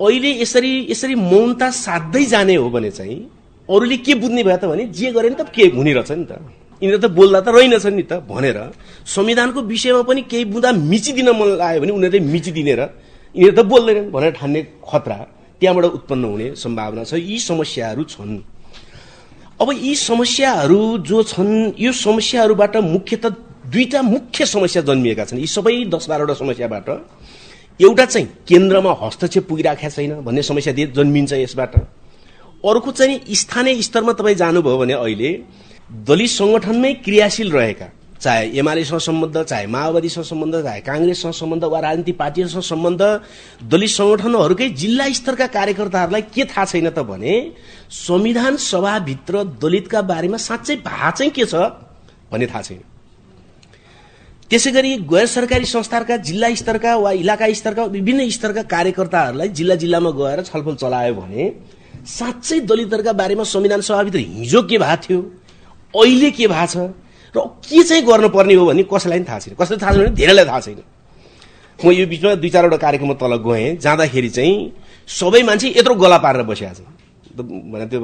अहिले यसरी यसरी मौनता साध्दै जाने हो भने चाहिँ अरूले के बुझ्ने भयो त भने जे गरे नि त के हुने रहेछ नि त। यिनीहरू त बोल्दा त रहेनछन् नि त भनेर संविधानको विषयमा पनि केही बुँदा मिचिदिन मन लाग्यो भने उनीहरूले मिचिदिने र यिनीहरू त बोल्दैनन् भनेर ठान्ने खतरा त्यहाँबाट उत्पन्न हुने सम्भावना छ। यी समस्याहरू छन्। अब यी समस्याहरू जो छन् यो समस्याहरूबाट मुख्यत दुईटा मुख्य समस्या जन्मिएका छन्। यी सबै दस बाह्रवटा समस्याबाट एउटा चाहिँ केन्द्रमा हस्तक्षेप पुगिराखेका छैन भन्ने समस्या जन्मिन्छ यसबाट। अर्को चाहिँ स्थानीय स्तरमा तपाईँ जानुभयो भने अहिले दलित संगठनमै क्रियाशील रहेका चाहे एमालेसँग सम्बन्ध चाहे माओवादीसँग सम्बन्ध चाहे काङ्ग्रेससँग सम्बन्ध वा राजनीतिक पार्टीहरूसँग सम्बन्ध दलित संगठनहरूकै जिल्ला स्तरका कार्यकर्ताहरूलाई के थाहा छैन त भने संविधान सभाभित्र दलितका बारेमा साँच्चै भा चाहिँ के छ भन्ने थाहा छैन। त्यसै गरी गैर सरकारी संस्थाका जिल्ला स्तरका वा इलाका स्तरका विभिन्न स्तरका कार्यकर्ताहरूलाई जिल्ला जिल्लामा गएर छलफल चलायो भने साँच्चै दलितहरूका बारेमा संविधान सभाभित्र हिजो के भएको थियो अहिले के भएको छ र के चाहिँ गर्नुपर्ने हो भने कसैलाई पनि थाहा छैन। कसैलाई थाहा छैन भने धेरैलाई थाहा छैन। म यो बिचमा दुई चारवटा कार्यक्रममा तल गएँ जाँदाखेरि चाहिँ सबै मान्छे यत्रो गला पारेर बसिरहेको छ भने त्यो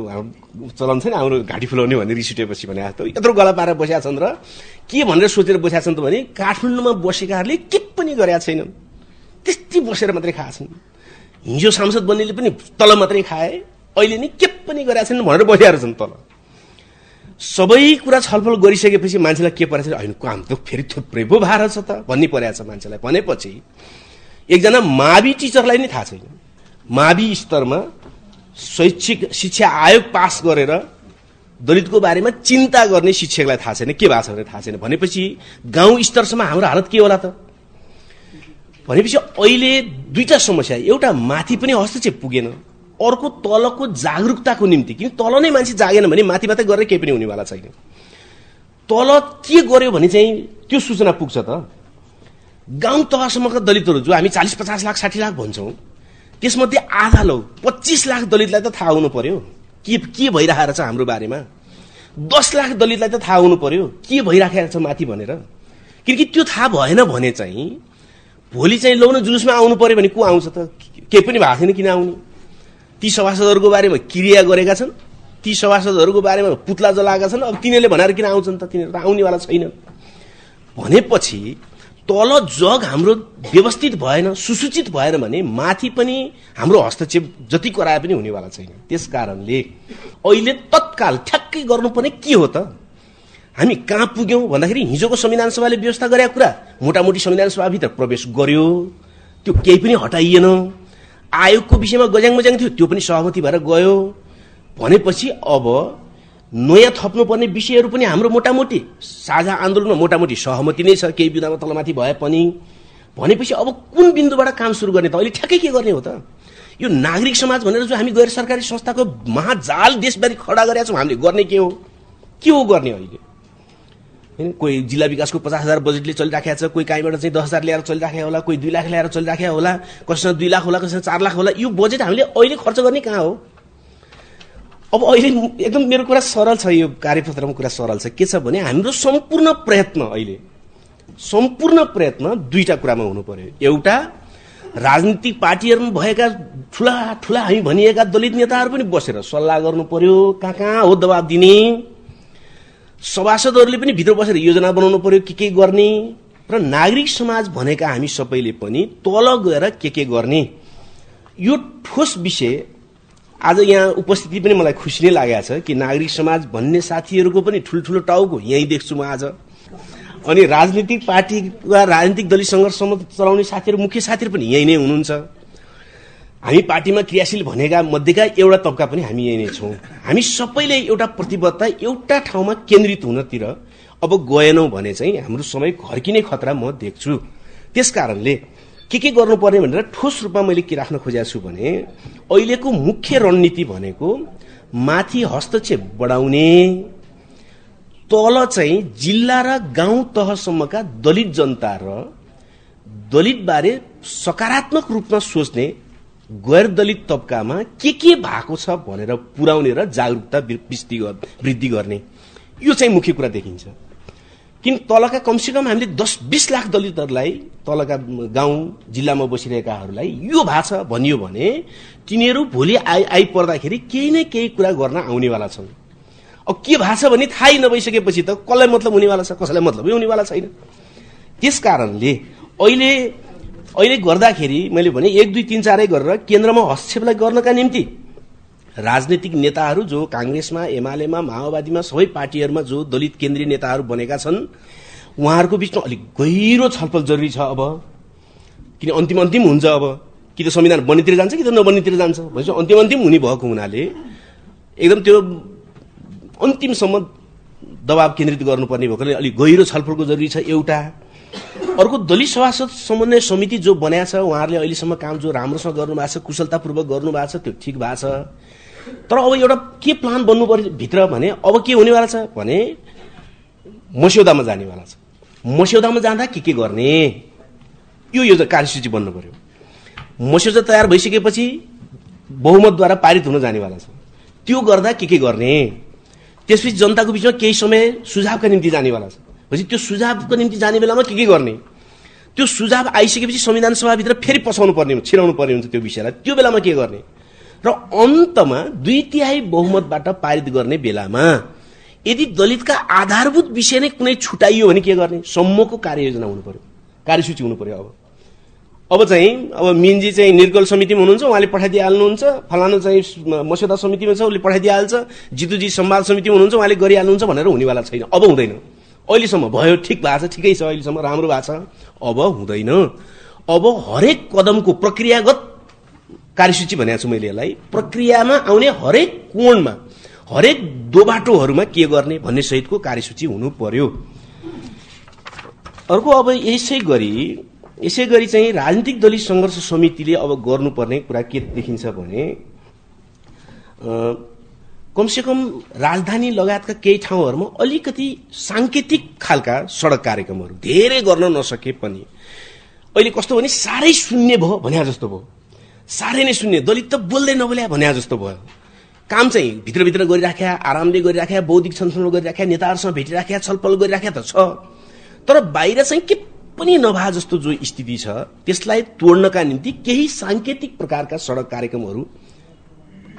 चलन छैन हाम्रो घाँटी फुलाउने भने रिस उठेपछि भने यत्रो गला पारेर बसेका छन् र के भनेर सोचेर बसेका छन् त भने काठमाडौँमा बसेकाहरूले के पनि गरेका छैनन्। त्यति बसेर मात्रै खाएछन् हिजो सांसद बन्नेले पनि तल मात्रै खाए अहिले नि के पनि गरेका छैनन् भनेर बसिरहेको छन् तल। सबै कुरा छलफल गरिसकेपछि मान्छेलाई के परेको छ होइन काम त फेरि थुप्रै पो भार छ त। भन्ने परेको छ मान्छेलाई। भनेपछि एकजना मावि टिचरलाई नै थाहा छैन। मावि स्तरमा शैक्षिक शिक्षा आयोग पास गरेर दलितको बारेमा चिन्ता गर्ने शिक्षकलाई थाहा छैन। के भएको छ भने थाहा छैन। भनेपछि गाउँ स्तरसम्म हाम्रो हालत के होला त? भनेपछि अहिले दुईटा समस्या। एउटा माथि पनि हस्तक्षेप पुगेन। अर्को तलको जागरुकताको निम्ति। किन तल नै मान्छे जागेन भने माथि मात्रै गरेर केही पनि हुनेवाला छैन। तल के गर्यो भने चाहिँ त्यो सूचना पुग्छ त? गाउँ तहसम्मका दलितहरू जो हामी चालिस पचास लाख साठी लाख भन्छौँ त्यसमध्ये आधा लौ। पच्चिस लाख दलितलाई त थाहा हुनु पर्यो। के के भइरहेको छ हाम्रो बारेमा? दस लाख दलितलाई त थाहा हुनु पर्यो। के भइराखेको छ माथि भनेर। किनकि त्यो थाहा भएन भने चाहिँ भोलि चाहिँ लौ न जुलुसमा आउनु पर्यो भने को आउँछ त? केही पनि भएको छैन किन आउने? ती सभासदहरूको बारेमा क्रिया गरेका छन्। ती सभासदहरूको बारेमा पुतला जलाएका छन्। अब तिनीहरूले भनेर किन आउँछन् त? तिनीहरू त आउनेवाला छैन भनेपछि तल जग हाम्रो व्यवस्थित भएन सुसूचित भएन भने माथि पनि हाम्रो हस्तक्षेप जति कराए पनि हुनेवाला छैन। त्यस कारणले अहिले तत्काल ठ्याक्कै गर्नुपर्ने के हो त? हामी कहाँ पुग्यौँ भन्दाखेरि हिजोको संविधान सभाले व्यवस्था गरेका कुरा मोटामोटी संविधान सभाभित्र प्रवेश गर्यो त्यो केही पनि हटाइएन। आयोगको विषयमा गज्याङ मज्याङ थियो त्यो पनि सहमति भएर गयो। भनेपछि अब नयाँ थप्नुपर्ने विषयहरू पनि हाम्रो मोटामोटी साझा आन्दोलनमा मोटामोटी सहमति नै छ। केही बिन्दामा तलमाथि भए पनि। भनेपछि अब कुन बिन्दुबाट काम सुरु गर्ने त? अहिले ठ्याक्कै के गर्ने हो त? यो नागरिक समाज भनेर जो हामी गैर सरकारी संस्थाको महाजाल देशभरि खडा गरेका छौँ हामीले गर्ने के हो? के हो गर्ने अहिले? होइन कोही जिल्ला विकासको पचास हजार बजेटले चलिराखेको छ कोही कहीँबाट चाहिँ दस हजार ल्याएर चलिराखेको होला कोही दुई लाख ल्याएर चलिराखेको होला कसैसँग दुई लाख होला कसैसँग चार लाख होला यो बजेट हामीले अहिले खर्च गर्ने कहाँ हो? अब अहिले एकदम मेरो कुरा सरल छ यो कार्यपत्रमा कुरा सरल छ। के छ भने हाम्रो सम्पूर्ण प्रयत्न अहिले सम्पूर्ण प्रयत्न दुईटा कुरामा हुनु पर्यो। एउटा राजनीतिक पार्टीहरूमा भएका ठुला ठुला हामी भनिएका दलित नेताहरू पनि बसेर सल्लाह गर्नु पर्यो कहाँ कहाँ हो दबाब दिने। सभासदहरूले पनि भित्र बसेर योजना बनाउनु पर्यो के के गर्ने। र नागरिक समाज भनेका हामी सबैले पनि तल गएर के के गर्ने। यो ठोस विषय आज यहाँ उपस्थिति पनि मलाई खुसी नै लागेको छ कि नागरिक समाज भन्ने साथीहरूको पनि ठुल्ठुलो टाउको यहीँ देख्छु म आज। अनि राजनीतिक पार्टी वा राजनीतिक दलीय सङ्घर्ष चलाउने साथीहरू मुख्य साथीहरू पनि यहीँ नै हुनुहुन्छ। हामी पार्टीमा क्रियाशील भनेका मध्येका एउटा तबका पनि हामी यही नै छौँ। हामी सबैले एउटा प्रतिबद्धता एउटा ठाउँमा केन्द्रित हुनतिर अब गएनौँ भने चाहिँ हाम्रो समय घर्किने खतरा म देख्छु। त्यस कारणले के के गर्नुपर्ने भनेर ठोस रूपमा मैले के राख्न खोजेको छु भने अहिलेको मुख्य रणनीति भनेको माथि हस्तक्षेप बढाउने तल चाहिँ जिल्ला र गाउँ तहसम्मका दलित जनता र दलितबारे सकारात्मक रूपमा सोच्ने गैर दलित तबकामा के के भएको छ भनेर पुर्याउने र जागरूकता वृद्धि गर्ने यो चाहिँ मुख्य कुरा देखिन्छ। किन तलका कमसेकम हामीले दस बिस लाख दलितहरूलाई तलका गाउँ जिल्लामा बसिरहेकाहरूलाई यो भाषा भनियो भने तिनीहरू भोलि आइ आइपर्दाखेरि केही न केही कुरा गर्न आउनेवाला छन्। अब के भाषा भने थाहै नभइसकेपछि त कसलाई मतलब हुनेवाला छ कसैलाई मतलबै हुनेवाला छैन। त्यस कारणले अहिले अहिले गर्दाखेरि मैले भने एक दुई तिन चारै गरेर केन्द्रमा हस्तक्षेपलाई गर्नका निम्ति राजनैतिक नेताहरू जो काङ्ग्रेसमा एमालेमा माओवादीमा सबै पार्टीहरूमा जो दलित केन्द्रीय नेताहरू बनेका छन् उहाँहरूको बिचमा अलिक गहिरो छलफल जरुरी छ अब। किन अन्तिम अन्तिम हुन्छ अब। कि त संविधान बन्नेतिर जान्छ कि त नबन्नेतिर जान्छ। भनेपछि अन्तिम अन्तिम हुने भएको हुनाले एकदम त्यो अन्तिमसम्म दबाब केन्द्रित गर्नुपर्ने भएकोले अलिक गहिरो छलफलको जरुरी छ एउटा। अर्को दलित सभासद समन्वय समिति जो बनाएको छ उहाँहरूले अहिलेसम्म काम जो राम्रोसँग गर्नुभएको छ कुशलतापूर्वक गर्नुभएको छ त्यो ठिक भएको छ। तर अब एउटा के प्लान बन्नु पर्यो भित्र भने अब के हुनेवाला छ भने मस्यौदामा जानेवाला छ। मस्यौदामा जाँदा के के गर्ने? यो यो कार्यसूची बन्नु पर्यो मस्यौदा तयार भइसकेपछि बहुमतद्वारा पारित हुन जानेवाला छ। त्यो गर्दा के के गर्ने? त्यसपछि जनताको बिचमा केही समय सुझावका निम्ति जानेवाला छ। भनेपछि त्यो सुझावको निम्ति जाने बेलामा के के गर्ने? त्यो सुझाव आइसकेपछि संविधान सभाभित्र फेरि पसाउनु पर्ने छिराउनु पर्ने हुन्छ त्यो विषयलाई। त्यो बेलामा के गर्ने? र अन्तमा दुई तिहाई बहुमतबाट पारित गर्ने बेलामा यदि दलितका आधारभूत विषय नै कुनै छुटाइयो भने के गर्ने? सम्मको कार्ययोजना हुनु पर्यो। कार्यसूची हुनु पर्यो अब। अब चाहिँ अब मिनजी चाहिँ निर्गल समितिमा हुनुहुन्छ उहाँले पठाइदिइहाल्नुहुन्छ। फलानु चाहिँ मस्यौदा समितिमा छ उसले पठाइदिइहाल्छ। जितुजी सम्वाद समितिमा हुनुहुन्छ उहाँले गरिहाल्नुहुन्छ भनेर हुनेवाला छैन। अब हुँदैन। अहिलेसम्म भयो ठिक भएको छ ठिकै छ अहिलेसम्म राम्रो भएको छ। अब हुँदैन। अब हरेक कदमको प्रक्रियागत कार्यसूची भनेको छु मैले यसलाई। प्रक्रियामा आउने हरेक कोणमा हरेक दोबाटोहरूमा के गर्ने भन्ने सहितको कार्यसूची हुनु पर्यो। अर्को अब यसै गरी यसै गरी चाहिँ राजनीतिक दलीय सङ्घर्ष समितिले अब गर्नुपर्ने कुरा के देखिन्छ भने कमसेकम राजधानी लगायतका केही ठाउँहरूमा अलिकति साङ्केतिक खालका सडक कार्यक्रमहरू धेरै गर्न नसके पनि अहिले कस्तो भने साह्रै शून्य भयो भन्या जस्तो भयो। साह्रै नै शून्य दलित त बोल्दै नबोल्या भन्या जस्तो भयो। काम चाहिँ भित्रभित्र गरिराख्या आरामले गरिराख्या बौद्धिक छलफल गरिराख्या नेताहरूसँग भेटिराख्या छलफल गरिराख्या त छ। तर बाहिर चाहिँ के पनि नभए जस्तो जो स्थिति छ त्यसलाई तोड्नका निम्ति केही साङ्केतिक प्रकारका सडक कार्यक्रमहरू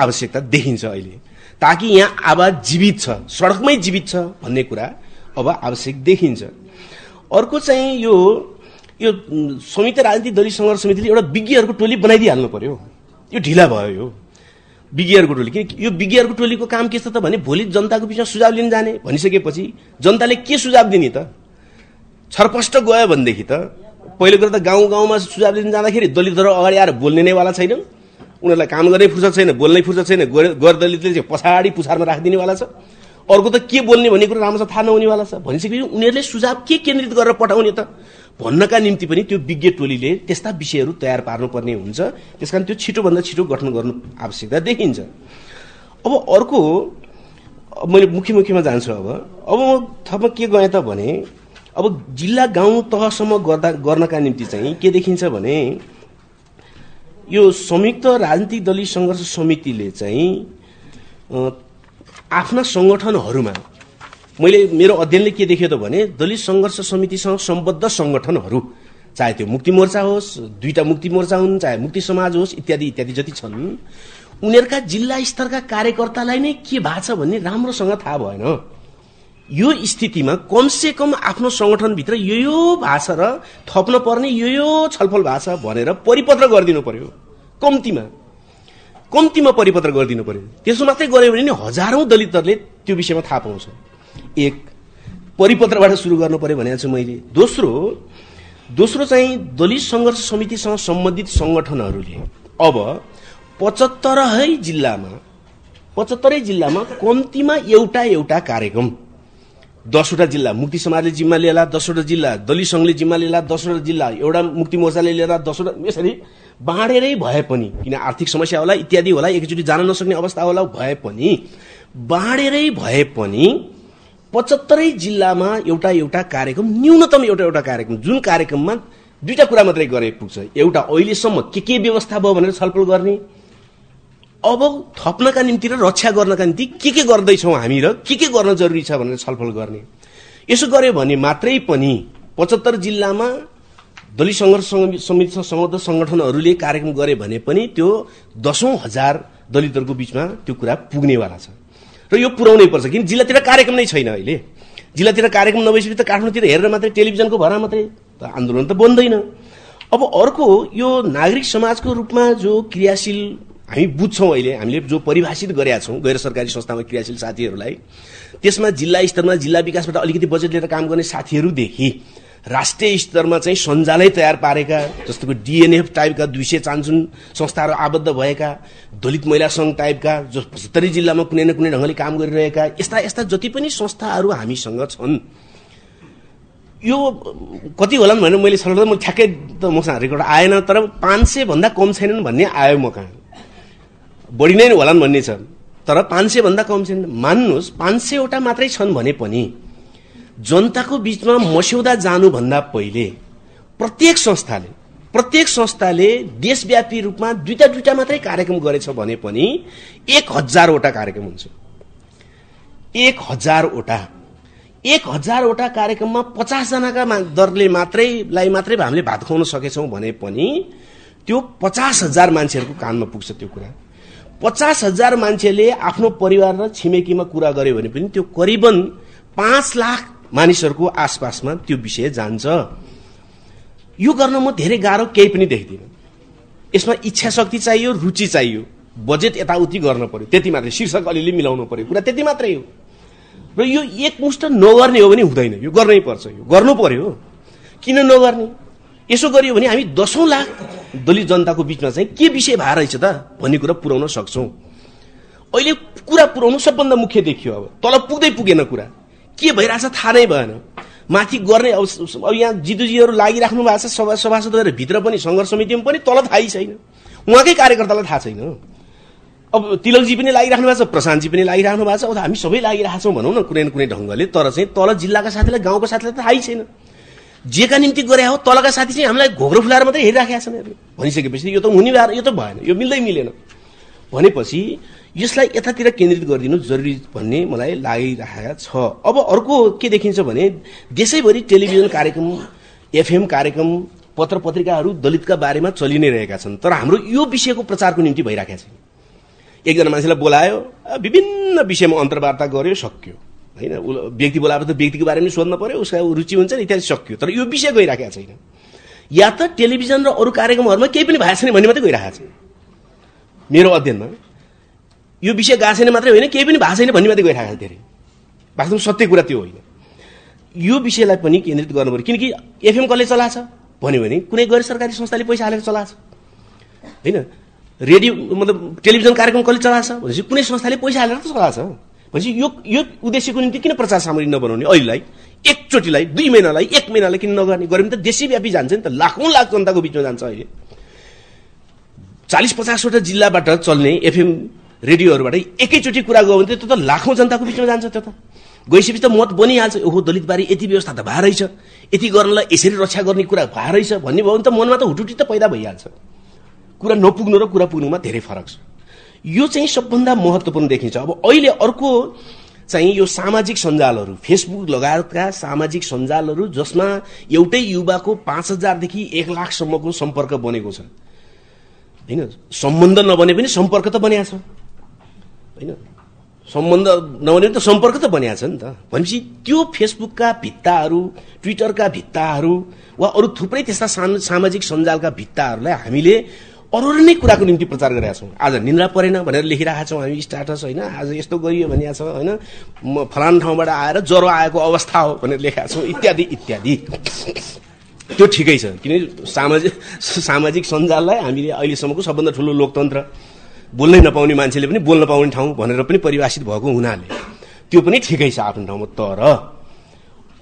आवश्यकता देखिन्छ अहिले। ताकि यहाँ आवाज जीवित छ सडकमै जीवित छ भन्ने कुरा अब आवश्यक देखिन्छ। अर्को चाहिँ यो यो संयुक्त राजनीतिक दलीय सङ्घर्ष समितिले एउटा विज्ञहरूको टोली बनाइदिइहाल्नु पर्यो। यो ढिला भयो यो। विज्ञहरूको टोली। किन यो विज्ञहरूको टोलीको काम के छ त भने भोलि जनताको बिचमा सुझाव लिन जाने भनिसकेपछि जनताले के सुझाव दिने त? छरपष्ट गयो भनेदेखि त पहिलो कुरो त गाउँ गाउँमा सुझाव लिन जाँदाखेरि दलितहरू अगाडि आएर बोल्ने नैवाला छैन। उनीहरूलाई काम गर्ने फुर्सद छैन बोल्नै फुर्सद छैन गैर दलितले चाहिँ पछाडि पुछारमा राखिदिनेवाला छ। अर्को त के बोल्ने भन्ने कुरो राम्रोसँग थाहा नहुनेवाला छ। भनिसकेपछि उनीहरूले सुझाव के केन्द्रित गरेर पठाउने त? भन्नका निम्ति पनि त्यो विज्ञ टोलीले त्यस्ता विषयहरू तयार पार्नुपर्ने हुन्छ। त्यस कारण त्यो छिटोभन्दा छिटो गठन गर्नु आवश्यकता देखिन्छ। अब अर्को मैले मुख्य मुख्यमा जान्छु अब। अब म थपमा के गएँ त भने अब जिल्ला गाउँ तहसम्म गर्दा गर्नका निम्ति चाहिँ के देखिन्छ भने यो संयुक्त राजनीतिक दलीय सङ्घर्ष समितिले चाहिँ आफ्ना सङ्गठनहरूमा मैले मेरो अध्ययनले के देख्यो त भने दलित सङ्घर्ष समितिसँग सम्बद्ध सङ्गठनहरू चाहे त्यो मुक्ति मोर्चा होस् दुईटा मुक्ति मोर्चा हुन् चाहे मुक्ति समाज होस् इत्यादि इत्यादि जति छन् उनीहरूका जिल्ला स्तरका कार्यकर्तालाई नै के भएको भन्ने राम्रोसँग थाहा भएन। यो स्थितिमा कमसे कम आफ्नो सङ्गठनभित्र यो यो भाषा र थप्न पर्ने यो यो छलफल भाषा भनेर परिपत्र गरिदिनु पर्यो। कम्तीमा। कम्तीमा परिपत्र गरिदिनु पर्यो। त्यसो मात्रै गऱ्यो भने नि हजारौं दलितहरूले त्यो विषयमा थाहा पाउँछ। एक परिपत्रबाट सुरु गर्नु पर्यो भनेको छु मैले दोस्रो दोस्रो चाहिँ दलित सङ्घर्ष समितिसँग सम्बन्धित सङ्गठनहरूले अब पचहत्तरै जिल्लामा पचहत्तरै जिल्लामा कम्तीमा एउटा एउटा कार्यक्रम। दसवटा जिल्ला मुक्ति समाजले जिम्मा लिएला दसवटा जिल्ला दलित सङ्घले जिम्मा लिएला दसवटा जिल्ला एउटा मुक्ति मोर्चाले लिएर दसवटा यसरी बाँडेरै भए पनि किन आर्थिक समस्या होला इत्यादि होला एकचोटि जान नसक्ने अवस्था होला भए पनि बाँडेरै भए पनि पचहत्तरै जिल्लामा एउटा एउटा कार्यक्रम न्यूनतम एउटा एउटा कार्यक्रम जुन कार्यक्रममा दुईटा कुरा मात्रै गरे पुग्छ। एउटा अहिलेसम्म के के व्यवस्था भयो भनेर छलफल गर्ने अब थप्नका निम्ति र रक्षा गर्नका निम्ति के के गर्दैछौँ हामी र के के गर्न जरुरी छ भनेर छलफल गर्ने। यसो गर्यो भने मात्रै पनि पचहत्तर जिल्लामा दलित सङ्घर्ष समिति सम्बद्ध सङ्गठनहरूले कार्यक्रम गरे भने पनि त्यो दसौँ हजार दलितहरूको बिचमा त्यो कुरा पुग्नेवाला छ। र यो पुर्याउनै पर्छ। किन जिल्लातिर कार्यक्रम नै छैन अहिले। जिल्लातिर कार्यक्रम नभएपछि त काठमाडौँतिर हेरेर मात्रै टेलिभिजनको भरमा मात्रै त आन्दोलन त बन्दैन। अब अर्को यो नागरिक समाजको रूपमा जो क्रियाशील हामी बुझ्छौँ अहिले हामीले जो परिभाषित गरेका छौँ गैर सरकारी संस्थामा क्रियाशील साथीहरूलाई त्यसमा जिल्ला स्तरमा जिल्ला विकासबाट अलिकति बजेट लिएर काम गर्ने साथीहरूदेखि राष्ट्रिय स्तरमा चाहिँ सञ्जालै तयार पारेका जस्तो डिएनएफ टाइपका दुई सय चान्सुन संस्थाहरू आबद्ध भएका दलित महिला सङ्घ टाइपका जो पचहत्तरी जिल्लामा कुनै न कुनै ढङ्गले काम गरिरहेका यस्ता यस्ता जति पनि संस्थाहरू हामीसँग छन्। यो कति होलान् भनेर मैले सर्वप्रथम म ठ्याक्कै त मसँग रेकर्ड आएन तर पाँच सय भन्दा कम छैनन् भन्ने आयो म कहाँ। बढी नै होलान् भन्ने छ। तर पाँच सय भन्दा कम छैन मान्नुहोस् पाँच सयवटा मात्रै छन् भने पनि जनताको बिचमा मस्यौदा जानुभन्दा पहिले प्रत्येक संस्थाले प्रत्येक संस्थाले देशव्यापी रूपमा दुईटा दुईटा मात्रै कार्यक्रम गरेछ भने पनि एक हजारवटा कार्यक्रम हुन्छ। एक हजारवटा एक हजारवटा कार्यक्रममा पचासजनाका दरले मात्रैलाई मात्रै हामीले भात खुवाउन सकेछौँ भने पनि त्यो पचास हजार मान्छेहरूको कानमा पुग्छ त्यो कुरा। पचास हजार मान्छेले आफ्नो परिवार र छिमेकीमा कुरा गर्यो भने पनि त्यो करिबन पाँच लाख मानिसहरूको आसपासमा त्यो विषय जान्छ। यो गर्न म धेरै गाह्रो केही पनि देख्दिनँ। यसमा इच्छा शक्ति चाहियो रुचि चाहियो। बजेट यताउति गर्न पर्यो। त्यति मात्रै। शीर्षक अलिअलि मिलाउनु पर्यो। कुरा त्यति मात्रै हो। र यो एकमुष्ट नगर्ने हो भने हुँदैन। यो गर्नै पर्छ यो। गर्नु पर्यो किन नगर्ने? यसो गरियो भने हामी दसौँ लाख दलित जनताको बिचमा चाहिँ के विषय भएर रहेछ त भन्ने कुरा पुर्याउन सक्छौँ। अहिले कुरा पुर्याउनु सबभन्दा मुख्य देखियो अब। तल पुग्दै पुगेन कुरा। के भइरहेछ थाहा नै भएन। माथि गर्ने अब यहाँ जितुजीहरू लागिराख्नु भएको छ सभा सभासदहरू भित्र पनि सङ्घर्ष समितिमा पनि तल थाहै छैन। उहाँकै कार्यकर्तालाई थाहा छैन। अब तिलकजी पनि लागिराख्नु भएको छ प्रशान्तजी पनि लागिराख्नु भएको छ अब हामी सबै लागिरहेको छौँ भनौँ न कुनै न कुनै ढङ्गले तर चाहिँ तल जिल्लाका साथीलाई गाउँको साथीलाई त थाहै छैन। जेका निम्ति गरे हो तलका साथी चाहिँ हामीलाई घोग्रो फुलाएर मात्रै हेरिराखेका छन्। भनिसकेपछि यो त हुने यो त भएन यो मिल्दै मिलेन। भनेपछि यसलाई यतातिर केन्द्रित गरिदिनु जरुरी भन्ने मलाई लागिरहेको छ। अब अर्को के देखिन्छ भने देशैभरि टेलिभिजन कार्यक्रम एफएम कार्यक्रम पत्र पत्रिकाहरू दलितका बारेमा चलि नै रहेका छन्। तर हाम्रो यो विषयको प्रचारको निम्ति भइरहेको छैन। एकजना मान्छेलाई बोलायो विभिन्न विषयमा अन्तर्वार्ता गर्यो सक्यो। होइन व्यक्ति बोलाएर त व्यक्तिको बारेमा सोध्न पर्यो उसको रुचि हुन्छ नि इत्यादि सक्यो। तर यो विषय गइरहेको छैन। या त टेलिभिजन र अरू कार्यक्रमहरूमा केही पनि भएको छैन भन्ने मात्रै गइरहेको छ मेरो अध्ययनमा यो विषय गएको छैन मात्रै होइन केही पनि भएको छैन भन्ने मात्रै गइरहेको छ धेरै। वास्तवमा सत्य कुरा त्यो होइन। यो विषयलाई पनि केन्द्रित गर्नु पऱ्यो। किनकि एफएम कसले चलाछ भन्यो भने कुनै गैर सरकारी संस्थाले पैसा हालेर चलाछ होइन? रेडियो मतलब टेलिभिजन कार्यक्रम कसले चलाछ भनेपछि कुनै संस्थाले पैसा हालेर त चलाछ भनेपछि यो यो उद्देश्यको निम्ति किन प्रचार सामग्री नबनाउने? अहिलेलाई एकचोटिलाई दुई महिनालाई एक महिनालाई किन नगर्ने? गऱ्यो भने त देशैव्यापी जान्छ नि त। लाखौँ लाख जनताको बिचमा जान्छ अहिले। चालिस पचासवटा जिल्लाबाट चल्ने एफएम रेडियोहरूबाट एकैचोटि कुरा गयो भने त्यो त लाखौँ जनताको बिचमा जान्छ त्यो त। गइसकेपछि त मत बनिहाल्छ। ओहो दलितबारी यति व्यवस्था त भए रहेछ। यति गर्नलाई यसरी रक्षा गर्ने कुरा भए रहेछ। भन्ने भयो भने त मनमा त हुटुटी त पैदा भइहाल्छ। कुरा नपुग्नु र कुरा पुग्नुमा धेरै फरक छ। यो चाहिँ सबभन्दा महत्त्वपूर्ण देखिन्छ। अब अहिले अर्को चाहिँ यो सामाजिक सञ्जालहरू फेसबुक लगायतका सामाजिक सञ्जालहरू जसमा एउटै युवाको पाँच हजारदेखि एक लाखसम्मको सम्पर्क बनेको छ। होइन? सम्बन्ध नबने पनि सम्पर्क त बनिएको छ होइन? सम्बन्ध नभने त सम्पर्क त बनिएको छ नि त। भनेपछि त्यो फेसबुकका भित्ताहरू ट्विटरका भित्ताहरू वा अरू थुप्रै त्यस्ता सामाजिक सञ्जालका भित्ताहरूलाई हामीले अरू नै कुराको निम्ति प्रचार गरेका छौँ। आज निन्द्रा परेन भनेर लेखिरहेका छौँ हामी स्टाटस होइन? आज यस्तो गरियो भनिएको छ होइन? म फलान ठाउँबाट आएर ज्वरो आएको अवस्था हो भनेर लेखेका छौँ इत्यादि इत्यादि। त्यो ठिकै छ। किनकि सामाजिक सामाजिक सञ्जाललाई हामीले अहिलेसम्मको सबभन्दा ठुलो लोकतन्त्र। बोल्नै नपाउने मान्छेले पनि बोल्न पाउने ठाउँ भनेर पनि परिभाषित भएको हुनाले त्यो पनि ठिकै छ आफ्नो ठाउँमा। तर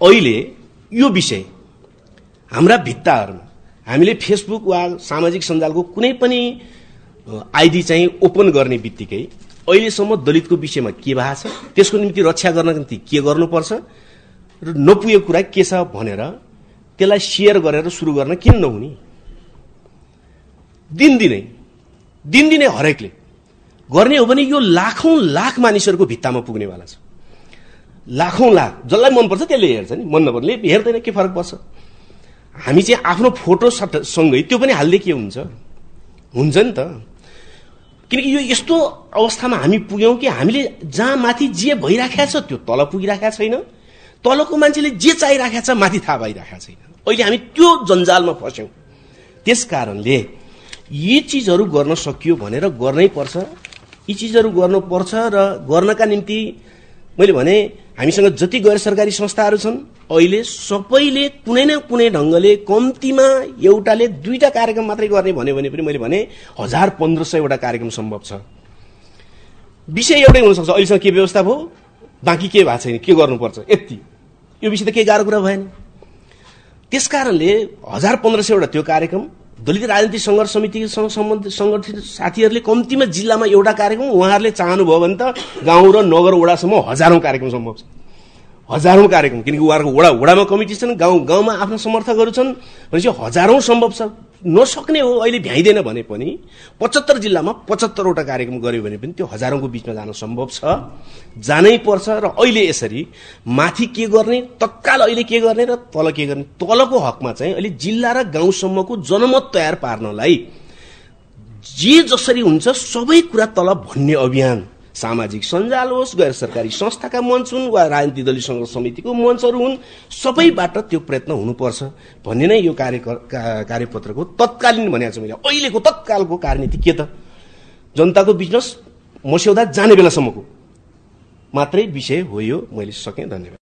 अहिले यो विषय हाम्रा भित्ताहरूमा हामीले फेसबुक वा सामाजिक सञ्जालको कुनै पनि आइडी चाहिँ ओपन गर्ने बित्तिकै अहिलेसम्म दलितको विषयमा के भएको छ त्यसको निम्ति रक्षा गर्नको निम्ति के गर्नुपर्छ र नपुगेको कुरा के छ भनेर त्यसलाई सेयर गरेर सुरु गर्न किन नहुने? दिनदिनै दिनदिनै हरेकले गर्ने हो भने यो लाखौँ लाख मानिसहरूको भित्तामा पुग्नेवाला छ। लाखौँ लाख जसलाई मनपर्छ त्यसले हेर्छ नि। मन नपर्ने हेर्दैन के फरक पर्छ? हामी चाहिँ आफ्नो फोटो सँगै त्यो पनि हाल्दै के हुन्छ? हुन्छ नि त। किनकि यो यस्तो अवस्थामा हामी पुग्यौँ कि हामीले जहाँ माथि जे भइराखेको छ त्यो तल पुगिराखेको छैन। तलको मान्छेले जे चाहिराखेको छ माथि थाहा भइराखेको छैन। अहिले हामी त्यो जन्जालमा फस्यौँ। त्यस कारणले यी चिजहरू गर्न सकियो भनेर गर्नै पर्छ। यी चिजहरू गर्नुपर्छ र गर्नका निम्ति मैले भने हामीसँग जति गैर सरकारी संस्थाहरू छन् अहिले सबैले कुनै न कुनै ढङ्गले कम्तीमा एउटाले दुईटा कार्यक्रम मात्रै गर्ने भन्यो भने पनि मैले भने हजार पन्ध्र सयवटा कार्यक्रम सम्भव छ। विषय एउटै हुनसक्छ अहिलेसम्म के व्यवस्था भयो? बाँकी के भएको छैन? के गर्नुपर्छ? यति। यो विषय त केही गाह्रो कुरा भएन। त्यस कारणले हजार पन्ध्र सयवटा त्यो कार्यक्रम दलित राजनीतिक सङ्घर्ष समितिसँग सम्बन्धित सङ्गठित साथीहरूले कम्तीमा जिल्लामा एउटा कार्यक्रम उहाँहरूले चाहनुभयो भने त गाउँ र नगर वडासम्म हजारौँ कार्यक्रम सम्भव छ। हजारौँ कार्यक्रम किनकि उहाँहरूको वडा वडामा कमिटी छन् गाउँ गाउँमा आफ्ना समर्थकहरू छन् भनेपछि हजारौँ सम्भव छ। नसक्ने हो अहिले भ्याइँदैन भने पनि पचहत्तर जिल्लामा पचहत्तरवटा कार्यक्रम गर्यो भने पनि त्यो हजारौँको बिचमा जान सम्भव छ। जानै पर्छ र अहिले यसरी माथि के गर्ने तत्काल अहिले के गर्ने र तल के गर्ने तलको हकमा चाहिँ अहिले जिल्ला र गाउँसम्मको जनमत तयार पार्नलाई जे जसरी हुन्छ सबै कुरा तल भन्ने अभियान सामाजिक सञ्जाल होस् गैर सरकारी संस्थाका मञ्च हुन् वा राजनीतिक दलीय सङ्घ समितिको मञ्चहरू हुन् सबैबाट त्यो प्रयत्न हुनुपर्छ। भन्ने नै यो कार्य कार्यपत्रको तत्कालीन भनेको छु मैले। अहिलेको तत्कालको कार्यनीति के त? जनताको बिचमा मस्यौदा जाने बेलासम्मको। मात्रै विषय हो यो। मैले सकेँ। धन्यवाद।